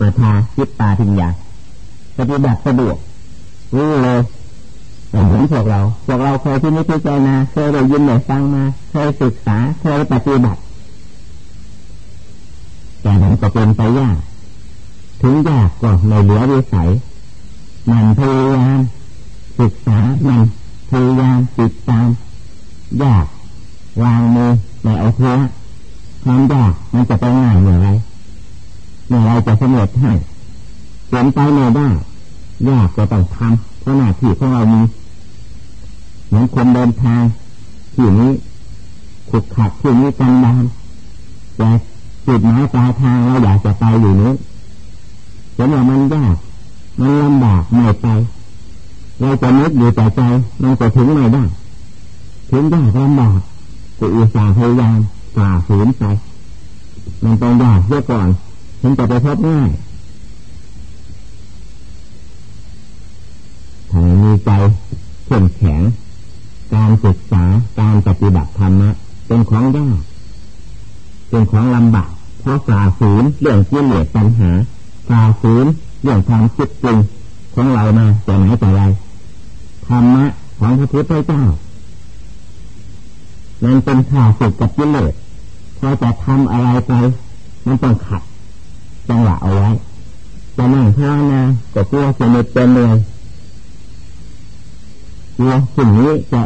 มาทาจิตตาทิญญาปฏิบัติสะดวกรู้เลยเหมือนพวกเราพวกเราเคยที่นิพพานาเคยได้ยินได้ฟังมาเคยศึกษาเคยปฏิบัติแต่มันก็เป็นไปยากถึงยากก็ไม่เหลือวิสัยมันพยายามศึกษามันพยายามติดตามยากวางมือไม่เอาเท้อความยากมันจะไปง่ายเมื่อไร เมื่อไรจะสำเร็จให้เป็นไปไม่ได้ยากก็ต้องทำเพราะหน้าที่ของเรามีเหมือนคนเดินทางที่นี้ขุดขัดที่นี้กันดานแต่จุดหมายปลายทางเราอยากจะไปอยู่นี้เห็นว่ามันยากมันลำบากไม่ไปเราจะนึกอยู่แต่ใจมันจะถึงไม่ได้ถึงยากลำบากก็อุตส่าห์พยายามฝ่าฝืนไปมันต้องยากเยอะก่อน ถึงจะไปพบง่ายถ้ามีใจเข้มแข็ง การศึกษาการปฏิบัติธรรมะเป็นของยากเป็นของลำบากเพราะฝ่าฝืนเรื่องที่เหลือปัญหาฝ่าฝืนเรื่องความคิดจริงของเรามาแต่ไหนแต่ไรธรรมะของพระพุทธเจ้ามันเป็นข่าวสุดกับกิเลสพอจะทำอะไรไป มันต้องขัด จังหวะเอาไว้จะนั่งภาวนาก็กลัวจะเหน็ดเป็นเลยกลัวสิ่งนี้จะ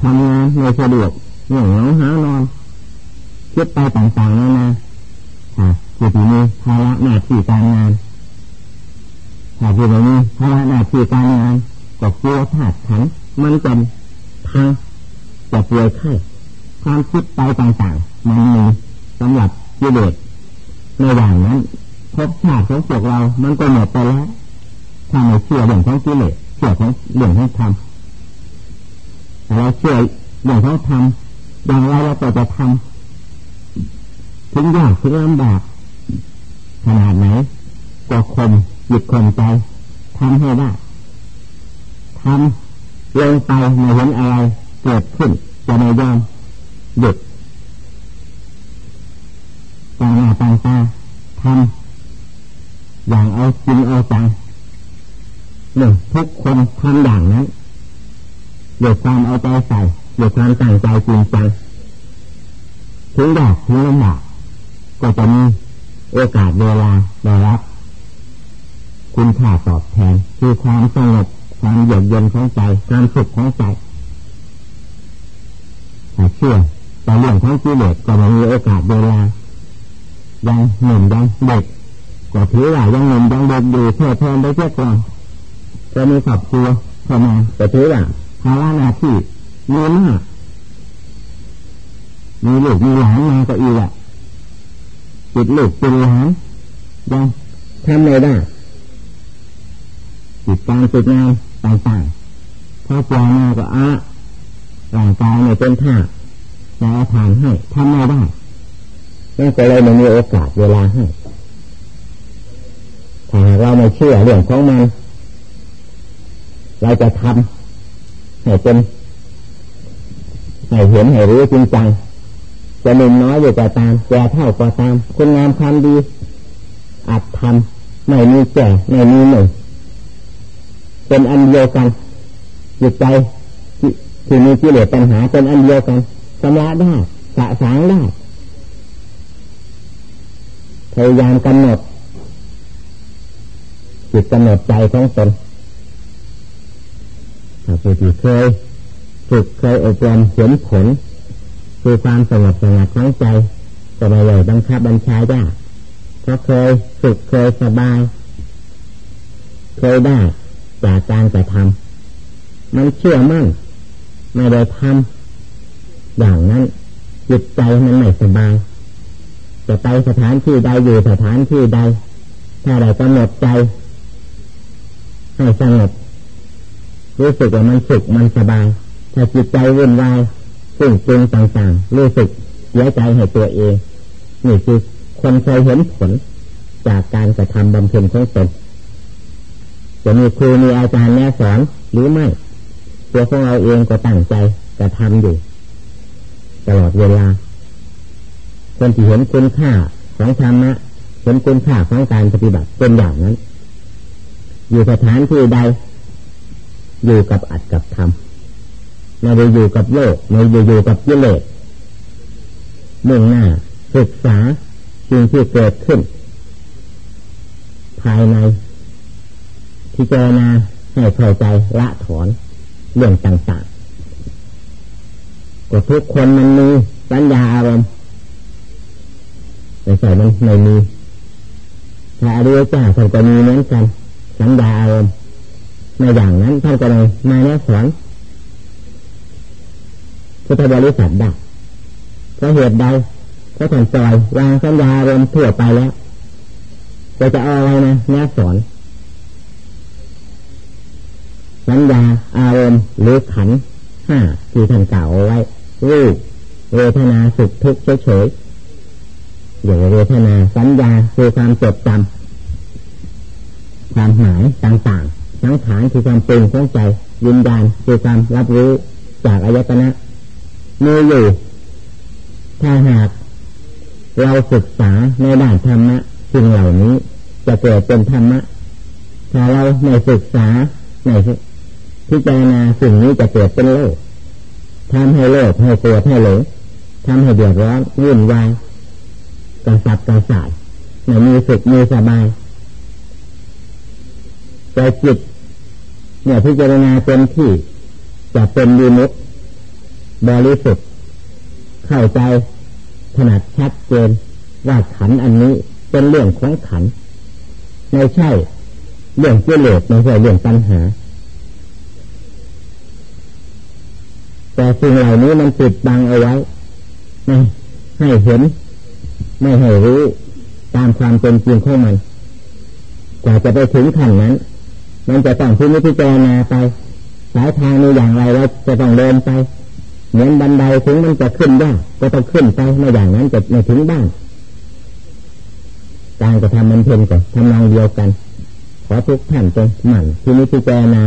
ทำงานไม่สะดวกเหนื่อยเหงาหานอนคิดไปต่างๆนานาค่ะจิตนี้ภาระหน้าที่การงานถ้าจิตนี้ภาระหน้าที่การงานก็กลัวธาตุขันมันจะพังจะป่วยไข้ความคิดไปต่างๆมันมีสำหรับกิเลส ในอย่างนั้นพบชาติของพวกเรา มันก็หมดไปแล้วถ้าไม่เชื่อเรื่องของกิเลสเชื่อของเรื่องของธรรมเราเชื่อเรื่องของธรรมอย่างไรเราก็จะทำถึงยากถึงลำบากขนาดไหนก็คมหยุดคมใจทำให้ได้ทำลงไปไม่เห็นอะไรเกิดขึ้นจะไม่ยอมหยุด ต่างหน้าต่างตาทำอย่างเอาจริงเอาจังหนึ่งทุกคนทำอย่างนั้นด้วยความเอาใจใส่ด้วยความตั้งใจจริงจังถึงยากถึงลำบากก็จะมีโอกาสเวลาได้รับคุณค่าตอบแทนคือความสงบความเยือกเย็นของใจความสุขของใจถ้าเชื่อแต่เรื่องของกิเลสก็ไม่มีโอกาสเวลา ยังหนุ่มยังเด็กก็ถือว่ายังหนุ่มยังเด็กอยู่เพื่อแทนได้เพื่อก่อนจะมีครอบครัวเข้ามาแต่ถือว่าภาระหน้าที่มีมากมีลูกมีหลานมาก็อีกอะจิตลูกจิตหลานยังทำไม่ได้จิตการจิตงานต่างๆพอปล่อยมาก็อะร่างกายเนี่ยเป็นท่าจะเอาผ่านให้ทำไม่ได้ นั่นก็เลยไม่มีโอกาสเวลาให้ถ้าเราไม่เชื่อเรื่องของมันเราจะทำให้เป็นให้เห็นให้รู้จริงจังจะหนุ่มน้อยอยู่ก็ตามแก่เท่าก็ตาม คุณงามความดีอาจทำไม่มีแก่ไม่มีหนุ่มเป็นอันเดียวกันจิตใจที่มีกิเลสปัญหาเป็นอันเดียวกันชำระได้สะสางได้ พยายามกำหนดจิตกำหนดใจของตนถ้าผู้ที่เคยฝึกเคยอบรมเห็นผล คือความสงบสงัดของใจก็ไม่เลยบังคับบัญชายากเพราะเคยฝึกเคยสบาย เคยได้จากการกระทำมันเชื่อมั่น ไม่ได้ทำอย่างนั้นจิตใจมันไม่สบาย จะไปสถานที่ใดอยู่สถานที่ใด ถ้าได้กำหนดใจให้สงบรู้สึกว่ามันสุขมันสบาย ถ้าจิตใจวุ่นวายซึ่งปรุงต่างๆ รู้สึกเสียใจให้ตัวเอง นี่คือคนเคยเห็นผลจากการกระทำบำเพ็ญของตนจะมีครูมีอาจารย์แนะสอนหรือไม่ ตัวของเราเองก็ตั้งใจจะทำอยู่ ตลอดเวลา คนที่เห็นคุณค่าของธรรมะเห็นคุณค่าของการปฏิบัติเป็นอย่างนั้น อยู่สถานที่ใด อยู่กับอัดกับทำไม่ได้อยู่กับโลกไม่ได้อยู่กับกิเลสมุ่งหน้าศึกษาสิ่งที่เกิดขึ้น ภายในพิจารณาให้เข้าใจละถอนเรื่องต่างๆก็ทุกคนมันมีสัญญาอารมณ์ แต่ใส่มันไม่มีถ้าอริยเจ้าท่านก็มีเหมือนกันสัญญาอารมณ์ในอย่างนั้นท่านก็เลยมาแนะสอนพุทธบริษัทได้เพราะเหตุใดเพราะท่านปล่อยวางสัญญาอารมณ์ทั่วไปแล้วจะจะเอาอะไรนะแนะสอนสัญญาอารมณ์หรือขันห้าที่ท่านกล่าวเอาไว้รูปเวทนาสุขทุกข์เฉยๆ อย่างเวทนาสัญญาคือความจดจำความหมายต่างๆสังขารคือความปรุงของใจยินญาณคือความรับรู้จากอายตนะมีอยู่ถ้าหากเราศึกษาในด้านธรรมะสิ่งเหล่านี้ จะเกิดเป็นธรรมะ ถ้าเราไม่ศึกษาในพิจารณาสิ่งนี้จะเกิดเป็นโลกทำให้โลกให้โกรธให้หลงทำให้เดือดร้อนวุ่นวาย กระสับกระส่ายไม่มีสุขมีสบายแต่จิตเนี่ยพิจารณาเต็มที่จะเป็นดีมุตบริสุทธิ์เข้าใจถนัดชัดเจนว่าขันอันนี้เป็นเรื่องของขันไม่ใช่ เรื่องเจริญไม่ใช่เรื่องปัญหา แต่สิ่งเหล่านี้มันปิดบังเอาไว้ไม่ให้เห็น ไม่ให้รู้ตามความเป็นจริงของมันกว่าจะไปถึงขั้นนั้น มันจะต้องพิจิจารณาไปสายทางมีอย่างไรเราจะต้องเดินไปเหมือนบันไดถึงมันจะขึ้นยากก็ต้องขึ้นไปไม่อย่างนั้นจะไม่ถึงบ้านการจะทำมันเพียงแต่ทำนองเดียวกัน ขอทุกท่านจงหมั่นที่นิพพานา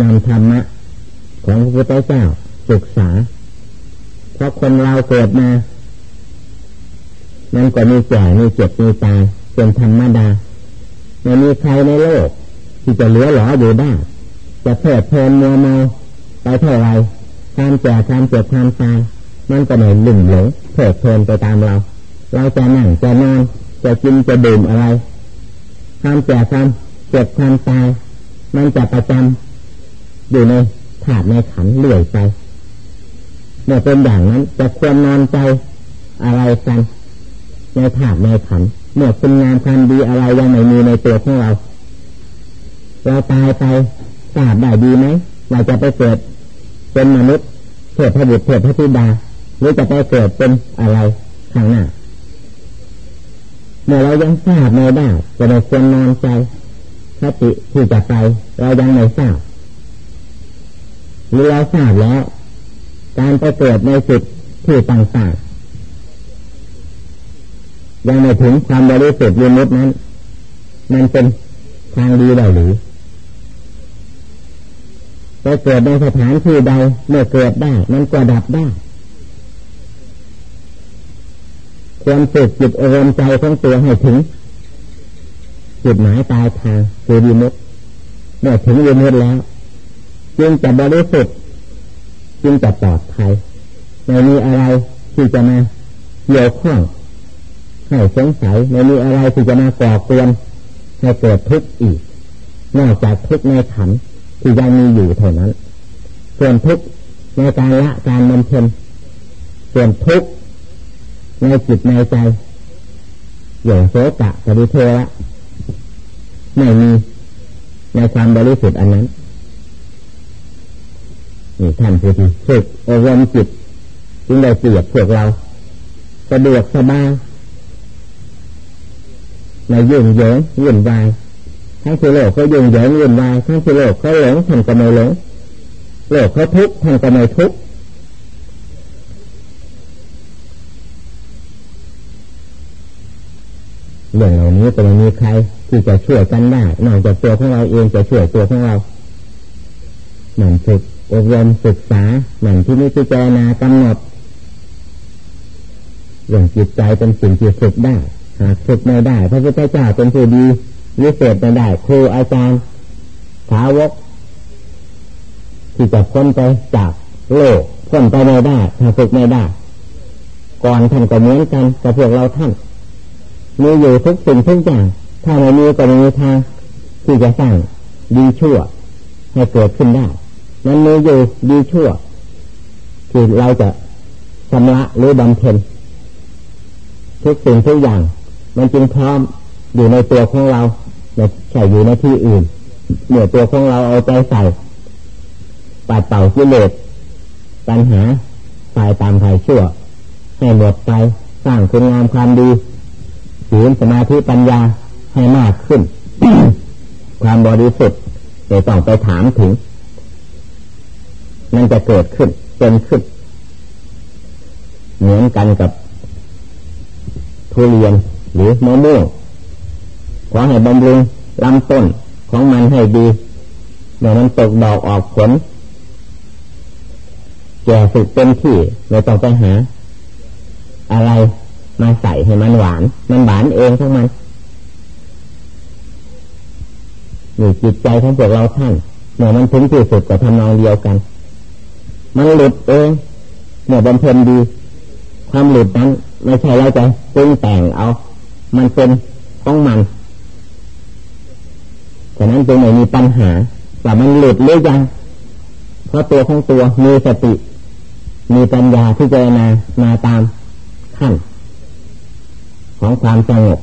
นำธรรมะ ของพระพุทธเจ้าศึกษา เพราะคนเราเกิดมา มันก็มีแก่มีเจ็บมีตายเป็นธรรมดาไม่มีใครในโลก ที่จะเหลือหลออยู่ได้จะเพลิดเพลินมัวเมาไปเท่าไรความแก่ความเจ็บความตายมันก็ไม่หลุ่มหลงเพลิดเพลินไปตามเรา เราจะนั่งจะนอนจะกินจะดื่มอะไร ความแก่ความเจ็บความตายมันจะประจำอยู่ในถาดในขันเลื่อยไปเมื่อเป็นอย่างนั้นจะควรนอนใจอะไรกัน ในถาดในขันเมื่อคุณงามความดีอะไรยังไม่มีในตัวของเรา เราตายไปทราบได้ดีไหมเราจะไปเกิดเป็นมนุษย์เกิดพระบุตรเกิดพระธิดาหรือจะไปเกิดเป็นอะไรข้างหน้าเมื่อเรายังทราบไม่ได้จะได้ควรนอนใจสติที่จะไป เรายังไม่ทราบหรือเราทราบแล้ว การไปเกิดในจุดที่ต่างๆ ยังไม่ถึงความบริสุทธิ์ยมุตนั้น มันเป็นทางดีได้หรือไปเกิดในสถานที่ใดเมื่อเกิดได้มันก็ดับได้ควรฝึกจิตอารมณ์ใจของตัวให้ถึงจุดหมายตายทางคือดีมุตเมื่อถึงดีมุตแล้ว จึงจะบริสุทธิ์จึงจะปลอดภัยไม่มีอะไรที่จะมาเกี่ยวข้อง ให้สงสัยไม่มีอะไรที่จะมาก่อกวนให้เกิดทุกข์อีก นอกจากทุกข์ในขันที่ยังมีอยู่เท่านั้น ส่วนทุกข์ในการละการบำเพ็ญส่วนทุกข์ในจิตในใจอย่างโสกะปฏิเทระไม่มีในความบริสุทธิ์อันนั้นนี่ท่านผู้ที่ฝึกอบรมจิตจึงได้เปรียบพวกเราสะดวกสบาย ในยุ่งเหยิงวุ่นวายทั้งที่โลกเขายุ่งเหยิงวุ่นวายทั้งที่โลกเขาหลงท่านก็ไม่หลงโลกเขาทุกข์ท่านก็ไม่ทุกข์เรื่องเหล่านี้จะไม่มีใครที่จะช่วยกันได้นอกจากตัวของเราเองจะช่วยตัวของเราหมือนฝึกอบรมศึกษาหนั่งที่นี้พิจารณากำหนดเรื่องจิตใจเป็นสิ่งที่ฝึกได้ ฝึกไม่ได้ พระพุทธเจ้าเป็นผู้ดีวิเศษไม่ได้ ครูอาจารย์สาวก ที่จะพ้นไปจากโลกพ้นไปไม่ได้ถ้าฝึกไม่ได้ ก่อนท่านก็เหมือนกันกับพวกเราท่านมีอยู่ทุกสิ่งทุกอย่าง ถ้าไม่มีก็ไม่มีทางที่จะสร้างดีชั่วให้เกิดขึ้นได้นั้นมีอยู่ดีชั่วที่เราจะชำระหรือบำเพ็ญทุกสิ่งทุกอย่าง มันจึงพร้อมอยู่ในตัวของเราไม่ใช่อยู่ในที่อื่นเมื่อตัวของเราเอาใจใส่ปัดเป่ากิเลสปัญหาฝ่ายตามฝ่ายชั่ว ให้หมดไปสร้างคุณงามความดีศีลสมาธิปัญญาให้มากขึ้น ความบริสุทธิ์ไม่ต้องไปถามถึง มันจะเกิดขึ้นเป็นขึ้น เหมือนกันกับทุเรียน หรือมะม่วงขอให้บำรุงลำต้นของมันให้ดีเมื่อมันตกดอกออกผลแก่สุดเต็มที่เราต้องไปหา อะไรมาใส่ให้มันหวาน มันหวานเองทั้งมันนี่จิตใจของพวกเราท่านเมื่อมันถึงที่สุดก็ทำนองเดียวกัน มันหลุดเองเมื่อบำเพ็ญดี ความหลุดนั้น ไม่ใช่เราจะปรุงแต่งเอา มันเป็นของมันฉะนั้นจึงไม่มีปัญหาว่ามันหลุดหรือยังเพราะตัวของตัวมีสติ มีปัญญาที่จะนามาตามขั้น ของความสงบ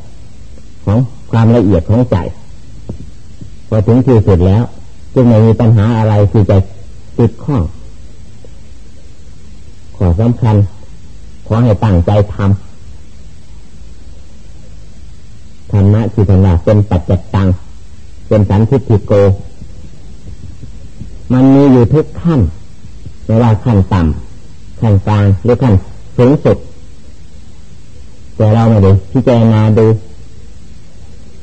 ของความละเอียดของใจพอถึงที่สุดแล้ว จึงไม่มีปัญหาอะไรที่จะติดข้องขอสำคัญขอให้ตั้งใจทำ ธรรมะที่ถนัดเป็นปัจจตัง เป็นสันทิฏฐิโก มันมีอยู่ทุกขั้นไม่ว่าขั้นต่ำขั้นกลางหรือขั้นสูงสุดแต่เราไม่ด้พิจารณาดู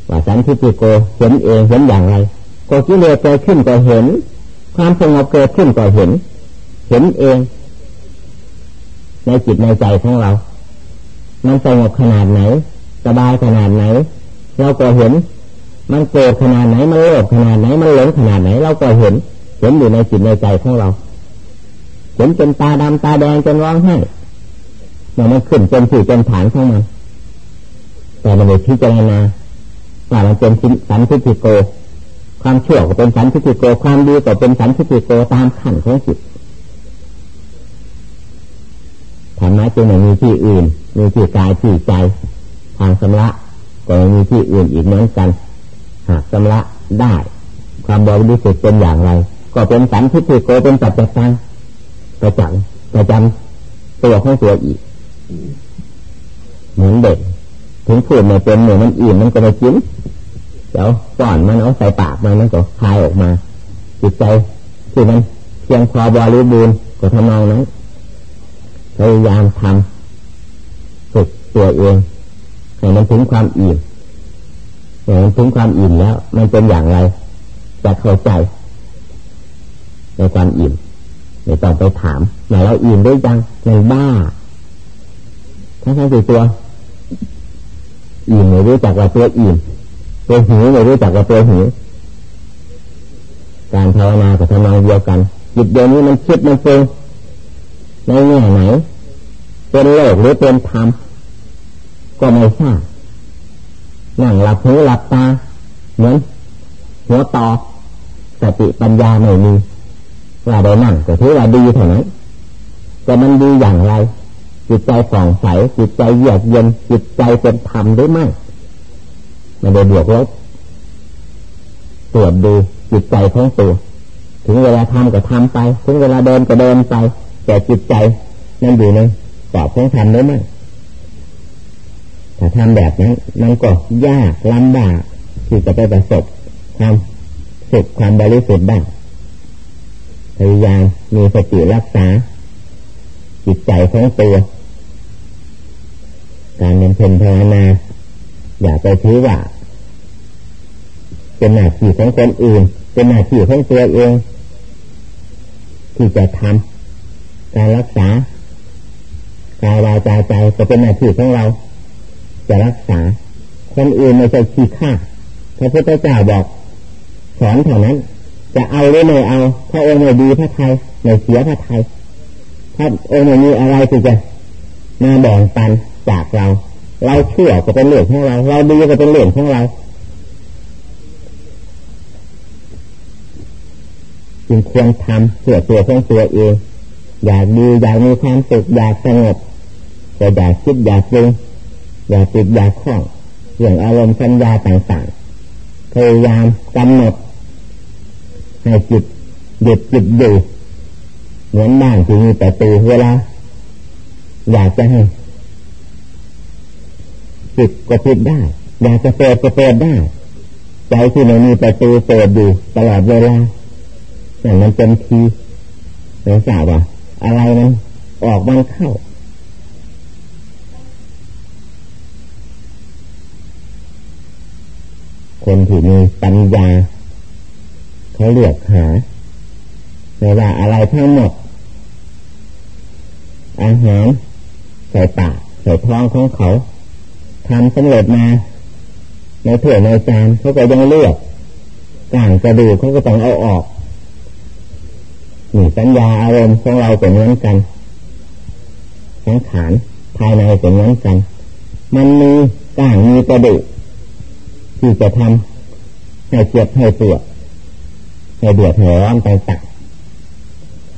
ว่าสันทิฏฐิโกเห็นเองเห็นอย่างไรก็กิเลสเกิดขึ้นก็เห็น ความสงบเกิดขึ้นก็เห็น เห็นเอง ในจิตในใจของเรา มันสงบขนาดไหน สบายขนาดไหน เราก็เห็น มันโกรธขนาดไหน มันโลภขนาดไหน มันหลงขนาดไหน เราก็เห็น เห็นอยู่ในจิตในใจของเรา เห็นเป็นตาดำตาแดงจนร้องไห้เนี่มันขึ้นเป็นสื่อเป็นฐานของมัน แต่มันไม่พิจารณาว่ามันเป็นสันทิฏฐิโก ความชั่วก็เป็นสันทิฏฐิโก ความดีก็เป็นสันทิฏฐิโกตามขั้นของจิตธรรมะจึงไม่มีที่อื่น มีที่กายที่ใจ ทางสำละ ก็ม่มีที่อื่นอีกเหมือนกัน หากชำระได้ ความบริสุทธิ์เป็นอย่างไร ก็เป็นสันทิฏฐิโกเป็นปัจจัยตังประจังประจำตัวของตัวอีก เหมือนเด็กถึงพูดไม่เป็นเหมือนมันอิ่มมันก็ไม่กินเดี๋ยวก่อนมันเอาใส่ปากมันมันก็คายออกมา จิตใจที่มันเพียงพอบริบูรณ์ก็ทำนองนั้นพยายามทำฝึกตัวเอง ให้มันถึงความอิ่มเห็นถึงความอิ่มแล้ว มันเป็นอย่างไรจะเข้าใจ ในความอิ่มไม่ต้องไปถามไหนเราอิ่มได้ยังในบ้าทั้งทั้งสี่ตัวอิ่มไม่รู้จักว่าตัวอิ่มตัวหิวไม่รู้จักว่าตัวหิวการภาวนากับทำนองเดียวกันจิตเดียวนี้มันคิดมันปรุงในแง่ไหนเป็นโลกหรือเป็นธรรม ก็ไม่ทราบนั่งหลับหูหลับตาเหมือนหัวต่อสติปัญญาไม่มีว่าได้นั่งก็ถือว่าดีเท่านั้นแต่มันดีอย่างไร จิตใจฝ่องใสจิตใจเยือกเย็นจิตใจเป็นธรรมหรือไม่มันได้บวกลบตรวจดูจิตใจของตัวถึงเวลาทำก็ทำไป ถึงเวลาเดินก็เดินไป แต่จิตใจนั่นอยู่ในกรอบของธรรมหรือไม่ ถ้าทำแบบนั้นมันก็ยากลำบากที่จะไปประสบความสุขความบริสุทธิ์ได้พยายามมีสติรักษา จิตใจของตัว การเน้นเพนภาวนา อย่าไปถือว่า เป็นหน้าที่ของคนอื่น เป็นหน้าที่ของตัวเอง ที่จะทำการรักษา กายวาจาใจก็เป็นหน้าที่ของเรา จะรักษา คนอื่นไม่ใช่ขี้ข้าพระพุทธเจ้าบอก สอนเท่านั้น จะเอาหรือไม่เอาพระองค์ไม่ดีพระไทยไม่เสียพระไทยพระองค์ไม่มีอะไรที่จะมาแบ่งปันจากเรา เราเชื่อก็เป็นเรื่องของเรา เราดีก็เป็นเรื่องของเราจึงควรทำเพื่อตัวของตัวเอง อยากดีอยากมีความสุขอยากสงบแต่อยากคิดอยากปรุง อยากติดอยากคล้องเรื่องอารมณ์สัญญาต่างๆพยายามกำหนดให้จิตหยุดจิตอยู่เหมือนบ้านที่มีแต่ตูเวลาอยากจะให้ปิดก็ปิดได้ อยากจะเปิดก็เปิดได้ใจที่ไม่มีประตูเปิดอยู่ตลอดเวลาแต่มันเป็นทีไม่ทราบว่าอะไรมันออกมันเข้า คนที่มีปัญญาเขาเลือกหาไม่ว่าอะไรทั้งหมด อาหารใส่ปากใส่ท้องของเขาทำสำเร็จมาในถ้วยในจานเขาก็ยังเลือกก่างกระดูกเขาก็ต้องเอาออกนี่สัญญาอารมณ์ของเราเป็นเหมือนกันสังขารภายในเป็นเหมือนกัน มันมีก่างมีกระดูก ที่จะทำให้เจ็บให้ปวดให้เดือดร้อนไปตัก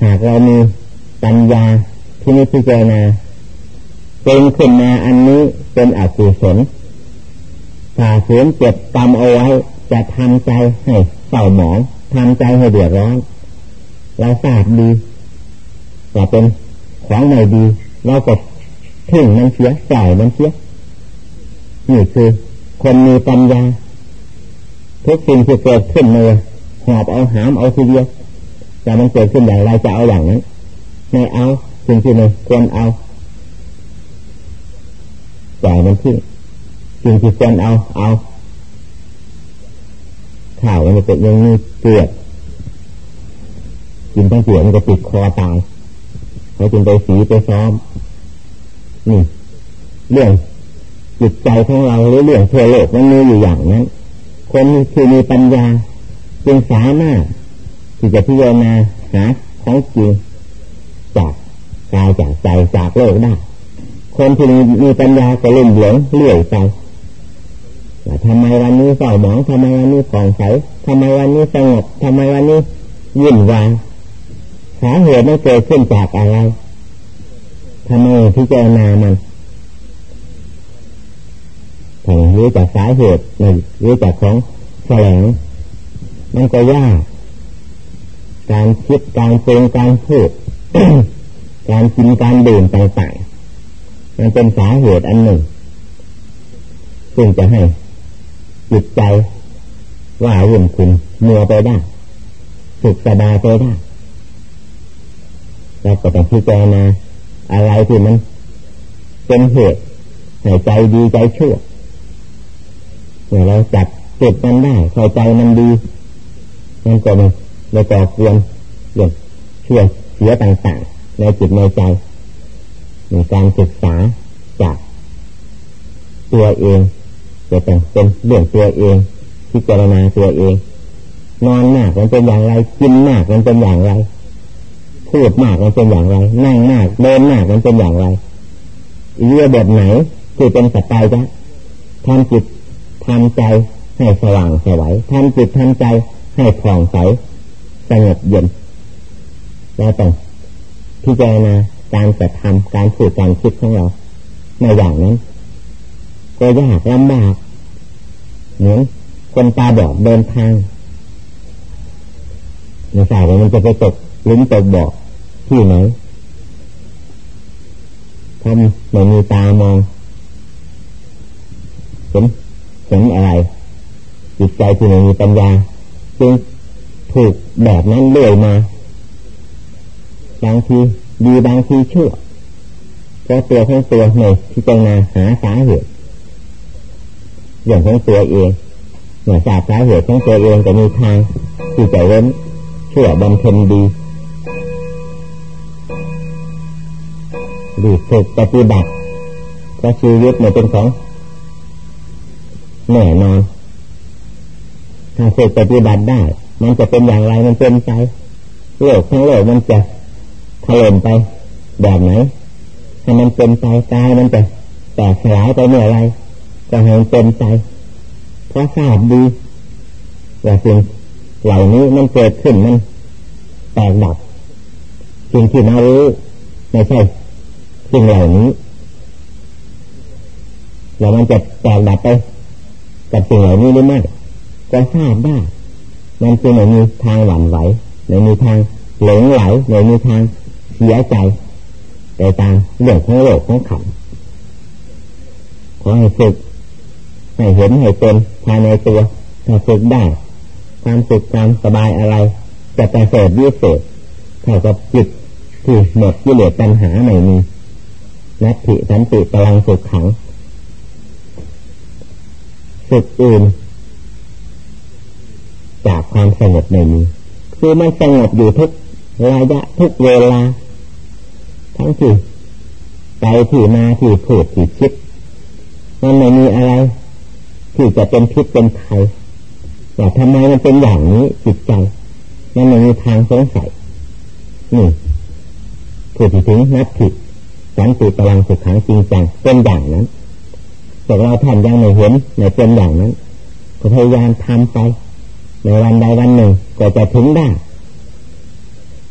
หากเรามีปัญญาที่นิพพานาเป็นขึ้นมาอันนี้เป็นอกุศลถ้าเสียเจ็บกรรมเอาไว้จะทำใจให้เศร้าหมองทำใจให้เดือดร้อนเราทราบดีว่าเป็นของไม่ดี เราก็ถึงมันเสียจ่ายมันเสียนี่คือ คนมีปัญญา ทุกสิ่งที่เกิดขึ้นเลยหอบเอาหามเอาทีเดียวแต่มันเกิดขึ้นอย่างไรจะเอาอย่างนั้นไม่เอาสิ่งที่ไม่ควรเอาจ่ายมันที่สิ่งที่ควรเอาเอาข่าวมันเป็นยังมีเกลือกินทั้งเสียมันจะติดคอตายเขาจึงไปสีไปซ้อมนี่เรื่อง จิตใจของเราหรือเรื่องเทโลกมันมีอยู่อย่างนั้น คนที่มีปัญญาจึงสามารถที่จะพิจารณาหาของจริงจากกายจากใจจากโลกได้ คนที่มีปัญญาก็ลุ่มหลงเลื่อยไปว่าทำไมวันนี้เศร้าหมองทำไมวันนี้ผ่องใสทำไมวันนี้สงบทำไมวันนี้ยิ่งวางสาเหตุมันเกิดขึ้นจากอะไรทำไมพิจารณามัน ถ้รู้จากสาเหตุไม่รู้จากของแสลงมันก็ยากการคิดการเปงการพูดการกินการดื่มต่างๆมันเป็นสาเหตุอันหนึ่ง ซึ่งจะให้จิตใจว่าวุ่นคุณมัวไปได้สุขสบายไปได้เราก็ต้องพิจารณาอะไรที่มันเป็นเหตุให้ใจดีใจชั่ว เมื่อเราจับจุดมันได้เข้าใจมันดีมันก็มันเราก่อควรเรื่องชั่วเสียต่างๆ ในจิตในใจในการศึกษาจากตัวเองจะต้องเป็นเรื่องตัวเองพิจารณาตัวเอง นอนมากมันเป็นอย่างไรกินมากมันเป็นอย่างไรพูดมากมันเป็นอย่างไร นั่งมากเดินมากมันเป็นอย่างไรเรื่อแบบไหนที่เป็นสัตย์จ้ะทำจิต ทำใจให้สว่างสวัยทำจิตทำใจให้ผ่องใสสงบเย็นแล้วต้องพิจารณาการกระทำการพูดการคิดของเราในอย่างนั้นก็ยากลำบากเหมือนคนตาบอดเดินทางไม่ทราบว่ามันจะไปตกลิ้นตกบ่อที่ไหนทำไม่มีตามองเห็น เห็นอะไร จิตใจที่ไม่มีปัญญาจึงถูกแบบนั้นเลื่อยมาบางทีดีบางทีชั่วเพราะตัวของตัวในที่จะมาหาสาเหตุอย่างของตัวเองเมื่อทราบสาเหตุของตัวเองจะมีทางที่จะเว้นชั่วบำเพ็ญดีดีฝึกปฏิบัติเพราะชีวิตเนี่ยเป็นของ แน่นอน ถ้าฝึกปฏิบัติได้ มันจะเป็นอย่างไรมันเป็นใจโลกทั้งโลกมันจะถล่มไปแบบไหนถ้ามันเป็นใจกายมันจะแตกสลายไปเมื่อไรก็ให้มันเป็นใจเพราะทราบดีว่าสิ่งเหล่านี้มันเกิดขึ้นมันแตกดับสิ่งที่มารู้ไม่ใช่สิ่งเหล่านี้แล้วมันจะแตกดับไป กับสิ่งเหล่านี้หรือไม่ก็ทราบได้มันจึงไม่มีทางหวั่นไหวไม่มีทางหลงไหลไม่มีทางเสียใจไปตามเรื่องของโลกของขันขอให้ฝึกให้เห็นให้เป็นภายในตัวถ้าฝึกได้ความสุขความสบายอะไร จะประเสริฐวิเศษเท่ากับจิตที่หมดกิเลสปัญหาไม่มีนัตถิสันติพลังสุขขัง สุขอื่น จากความสงบไม่มีคือมันสงบอยู่ทุกระยะทุกเวลา ทั้งที่ไปที่มาที่พูดที่คิดมันไม่มีอะไร ที่จะเป็นพิษเป็นภัยแต่ทำไมมันเป็นอย่างนี้จิตใจมันไม่มีทางสงสัยนี่พูดถึงนับผิดสันติพลังสุขขังจริงจังเป็นอย่างนั้น แต่เราท่านยังไม่เห็นไม่เป็นอย่างนั้น ก็พยายามทำไป ในวันใดวันหนึ่ง ก็จะถึงได้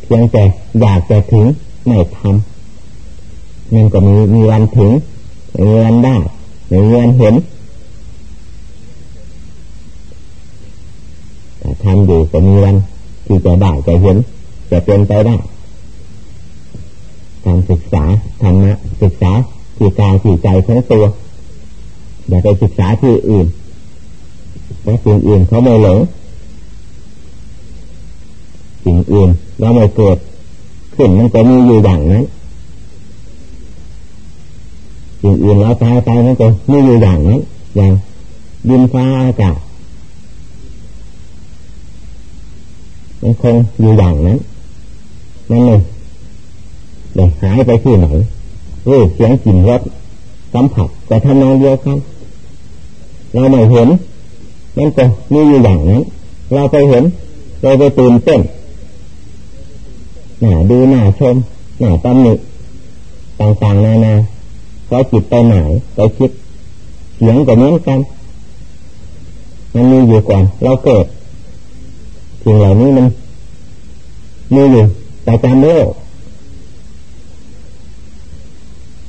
เพียงแต่อยากจะถึงไม่ทำมันก็มีมีวันถึงมีวันได้มีวันเห็นแต่ทำอยู่ก็มีวันที่จะได้จะเห็นจะเป็นไปได้การศึกษาธรรมะศึกษาที่กายที่ใจของตัว อย่าไปศึกษาที่อื่นเพราะสิ่งอื่นเขาไม่หลงสิ่งอื่นเราไม่เกิดขึ้นมันจะมีอยู่อย่างนั้นสิ่งอื่นเราตายไปมันก็มีอยู่อย่างนั้นอย่างดินฟ้าอากาศมันคงอยู่อย่างนั้นนั่นเองเดี๋ยวหายไปที่ไหนรูปเสียงกลิ่นรสสัมผัสแต่ทำนองเดียวกัน เราไม่เห็นมันก็มีอยู่อย่างนั้น เราไปเห็นเราไปตื่นเต้นหน้าดูหน้าชมหน้าตำหนิต่างๆนานาเพราะจิตไปไหนไปคิดเสียงก็เหมือนกันมันมีอยู่ก่อนเราเกิดสิ่งเหล่านี้มันมีอยู่แต่จำโลก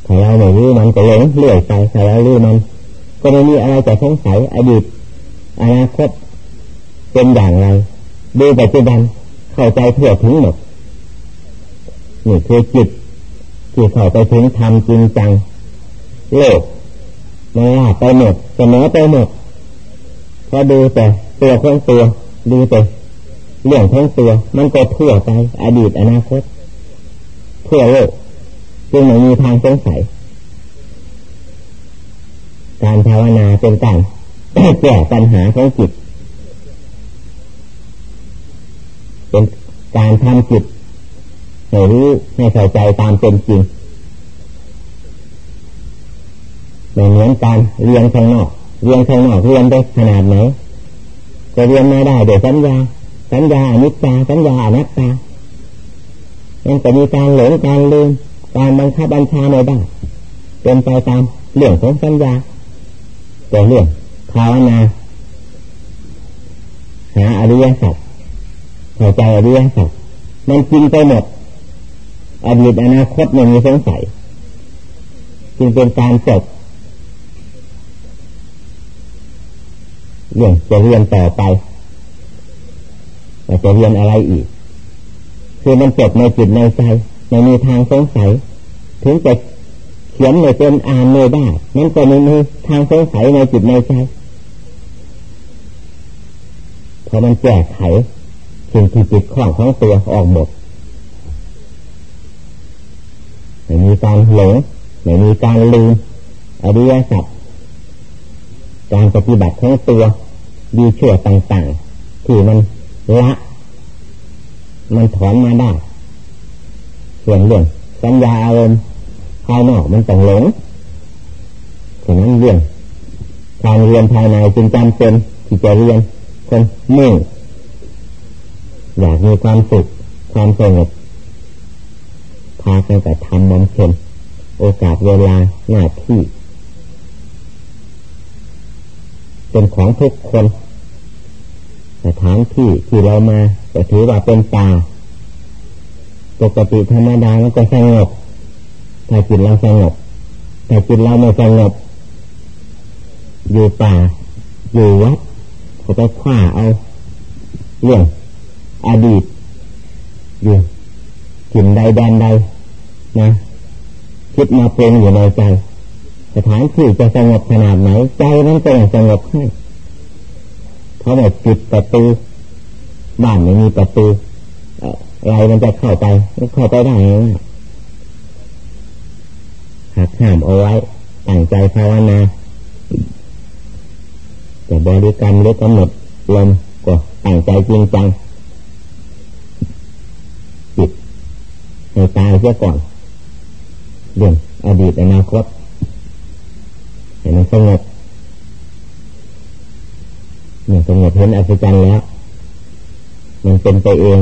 ถ้าเราไม่รู้มันก็หลงเลื่อยไปถ้าเรารู้มัน ก็ไม่มีอะไรจะสงสัยอดีตอนาคตเป็นอย่างไรดูปัจจุบันเข้าใจเพื่อถึงหมดนี่คือจิตที่เข้าไปถึงธรรมจริงจังโลกมันลาไปหมดเสมอไปหมดพอดูแต่ตัวของตัวดูแต่เรื่องของตัว มันก็ทั่วไปอดีตอนาคตทั่วโลกจึงไม่มีทางสงสัย การภาวนาเป็นการแก้ปัญหาของจิต เป็นการทำจิตให้รู้ให้เข้าใจตามเป็นจริงไม่เหมือนการเรียนข้างนอก เรียนข้างนอกเรียนได้ขนาดไหนก็เรียนไม่ได้เดี๋ยวสัญญา สัญญาอนิจจาสัญญาอนัตตามันจะมีการหลงการลืมการบังคับบัญชาไม่ได้เป็นไปตามเรื่องของสัญญา แต่เรื่องภาวนาหาอริยสัจเข้าใจอริยสัจมันจริงไปหมดอดีตอนาคตไม่มีสงสัยจึงเป็นการจบเรื่องจะเรียนต่อไปจะเรียนอะไรอีก คือมันจบในจิตในใจไม่มีทางสงสัย ถึงจะ ขียนไม่เป็นอ่านไม่ได้นั่นก็ไม่มีทางสงสัยในจิตในใจพอมันแก้ไขสิ่งที่จิตข้องของตัวออกหมดไม่มีการหลงไม่มีการลืมอริยสัจการปฏิบัติของตัวดีเชื่อต่างๆ ที่มันละ มันถอนมาได้ส่วนเรื่องสัญญาอารมณ์ ภายนอกมันต้องหลงฉะนั้นเรื่องการเรียนภายในจึงจำเป็นที่จะเรียนคนมุ่งอยากมีความสุขความสงบพากันแต่ทำบำเพ็ญโอกาสเวลาหน้าที่เป็นของทุกคนสถานที่ที่เรามาก็ถือว่าเป็นป่าปกติธรรมดาแล้วก็สงบ ถ้าจิตเราสงบแต่จิตเราไม่สงบอยู่ป่าอยู่วัดเขาไปคว้าเอาเรื่องอดีตอยู่ถิ่นใดแดนใดนะคิดมาเป็นอยู่ในใจสถานที่จะสงบขนาดไหนใจนั้นก็สงบให้เพราะว่าปิดประตูบ้านไม่มีประตูอะไรมันจะเข้าไปเข้าไปได้ไหม หักห้ามเอาไว้ตั้งใจภาวนาจะบริกรรมหรือกำหนดลมก็ตั้งใจจริงจังจิตให้ตายเสียก่อนเรื่องอดีตอนาคตให้มันสงบเนี่ยสงบเห็นอัศจรรย์แล้ว มันเป็นไปเอง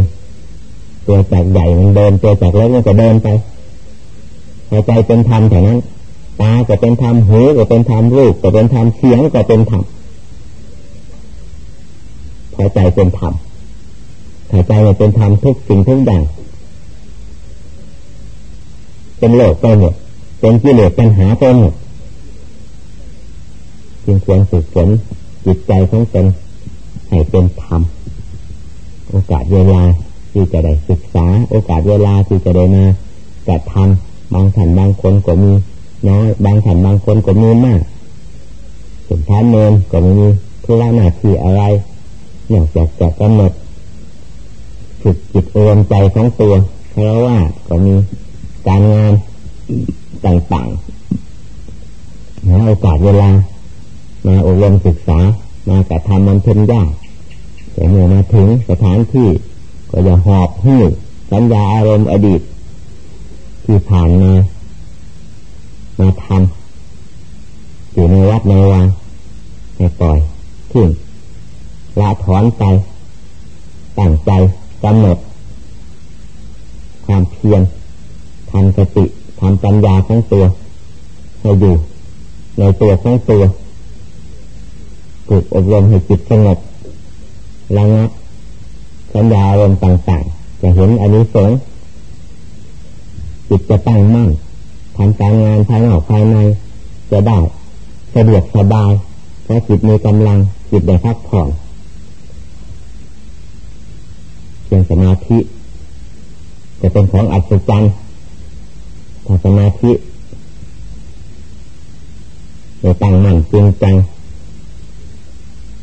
ตัวจากใหญ่มันเดินตัวจากเล็กมันก็เดินไป ใจเป็นธรรมแต่นั้นตาก็เป็นธรรมหูก็เป็นธรรมรูปก็เป็นธรรมเสียงก็เป็นธรรมพอใจเป็นธรรมถ้าใจมันเป็นธรรมทุกสิ่งทุกอย่าง เป็นโลกไปหมดเป็นกิเลสปัญหาไปหมดจึงควรฝึกฝนจิตใจของตนให้เป็นธรรมโอกาสเวลาที่จะได้ศึกษา โอกาสเวลาที่จะได้มากระทำ บางท่านบางคนก็มีน้อยบางท่านบางคนก็มีมากสุดท้ายเนินก็ไม่มีธุระหน้าที่อะไรนอกจากจะกำหนดฝึกจิตรวมใจของตัวเพราะว่าก็มีการงานต่างๆหาโอกาสเวลา มาอบรมศึกษามากระทำมันเพ็นยากแต่เมื่อมาถึงสถานที่ก็จะหอบหิ้วสัญญาอารมณ์อดีต ที่ผ่านมามาทำอยู่ในวัดในวังให้ปล่อยทิ้งละถอนใจตั้งใจกำหนดความเพียรทำสติทำปัญญาของตัวให้อยู่ ในตัวของตัวฝึกอบรมให้จิตสงบระงับสัญญาอารมณ์ต่างๆจะเห็นอันนี้สง จิตจะตั้งมั่นทำการงานภายนอกภายใน จะได้สะดวกสบายเพราะจิตมีกำลังจิตได้พักผ่อนเพียงสมาธิ จะเป็นของอัศจรรย์ถ้าสมาธิในตั้งมั่นจริงจัง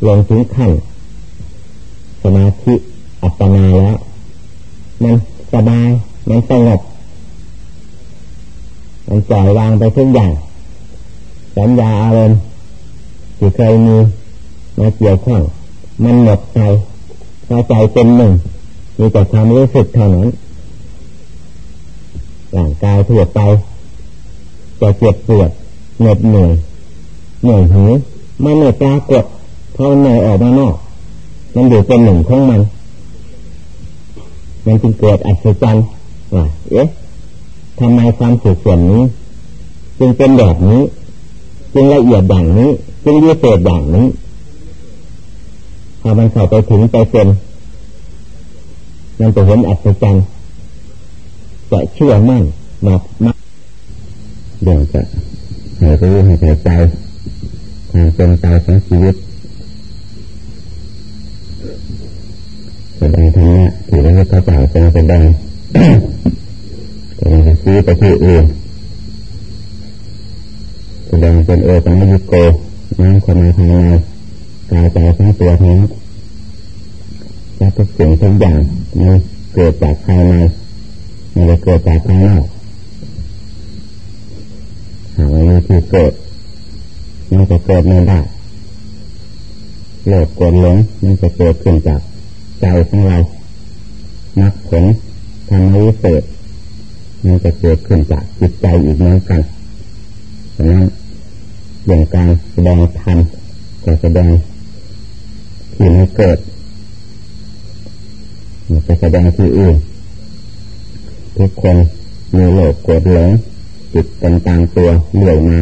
ลงถึงขั้นสมาธิอัปปนาแล้ว มันสบาย มันสงบ มันปล่อยวางไปทุกอย่าง สัญญาอารมณ์ที่เคยมีมาเกี่ยวข้องมันหมดไปพอใจเป็นหนึ่ง มีแต่ความรู้สึกเท่านั้นร่างกายทั่วไปจะเจ็บปวดเหน็ดเหนื่อยเหนื่อยหิวมันไม่ปรากฏพอเหนื่อยออกมานอก มันอยู่เป็นหนึ่งของมัน มันจึงเกิดอัศจรรย์ว่าเอ๊ะ ทำไมความสุขส่วนนี้ จึงเป็นแบบนี้ จึงละเอียดอย่างนี้ จึงยืดเศษอย่างนี้พอมันเข้าไปถึงไปเป็นมันจะเห็นอัศจรรย์จะเชื่อมั่นมามากเดี๋ยวจะให้รู้ให้ใจใจทางเป็นตายของชีวิตแสดงธรรมะถือว่าพระเจ้าทรงแสดงแสดง ชี้ไปที่อื่นแสดงเป็นเอตังยุโกนั่งคนในภายในกายใจทั้งตัวทั้งและทุกสิ่งทุกอย่างมันเกิดจากภายในไม่ได้เกิดจากภายนอกหากมีที่เกิดมันจะเกิดไม่ได้โลภโกรธหลงมันจะเกิดขึ้นจากใจของเรานักผลทำวิเศษ มันจะเกิดขึ้นจากจิตใจอีกเหมือนกันฉะนั้นอย่างการแสดงธรรมแต่แสดงที่ไม่เกิดจะแสดงที่อื่นทุกคนมีโลกโกรธหลงจิตกันตามตัวเลื่อยมา